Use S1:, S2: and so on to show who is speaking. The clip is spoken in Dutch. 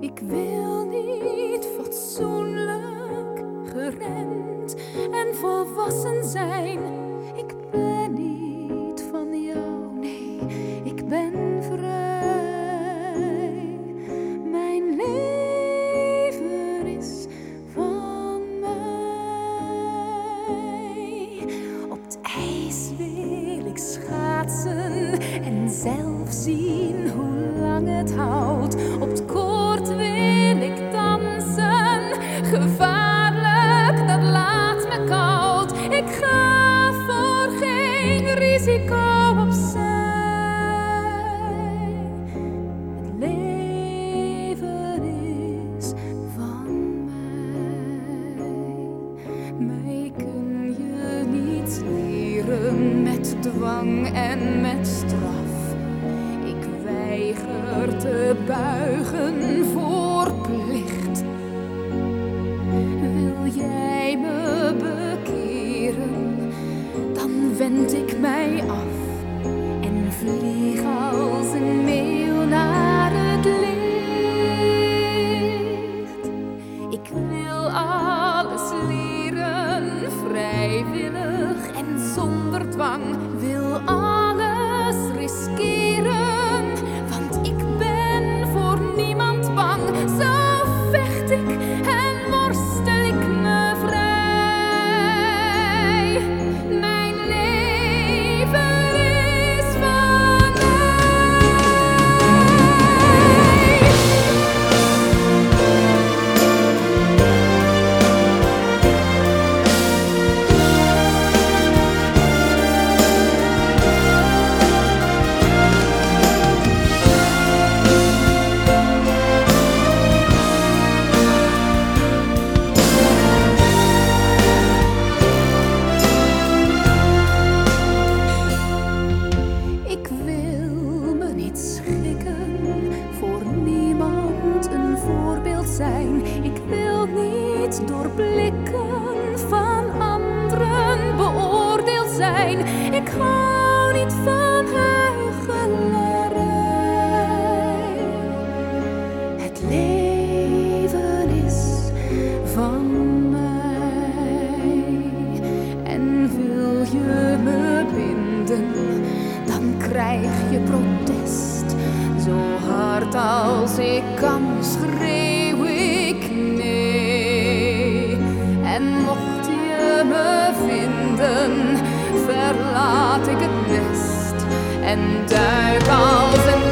S1: Ik wil niet fatsoenlijk gerend en volwassen zijn. Ik ben niet van jou, nee, ik ben vrij. Mijn leven is van mij. Op het ijs wil ik schaatsen en zelf zien hoe Het leven is van mij. Mij kun je niet leren met dwang en met straf. Ik weiger te buigen voor Ik wil alles leren, vrijwillig en zonder dwang. Wil alles door blikken van anderen beoordeeld zijn. Ik hou niet van huichelarij. Het leven is van mij. En wil je me binden, dan krijg je protest. Zo hard als ik kan, schreeuw mocht je me vinden, verlaat ik het nest en duik als een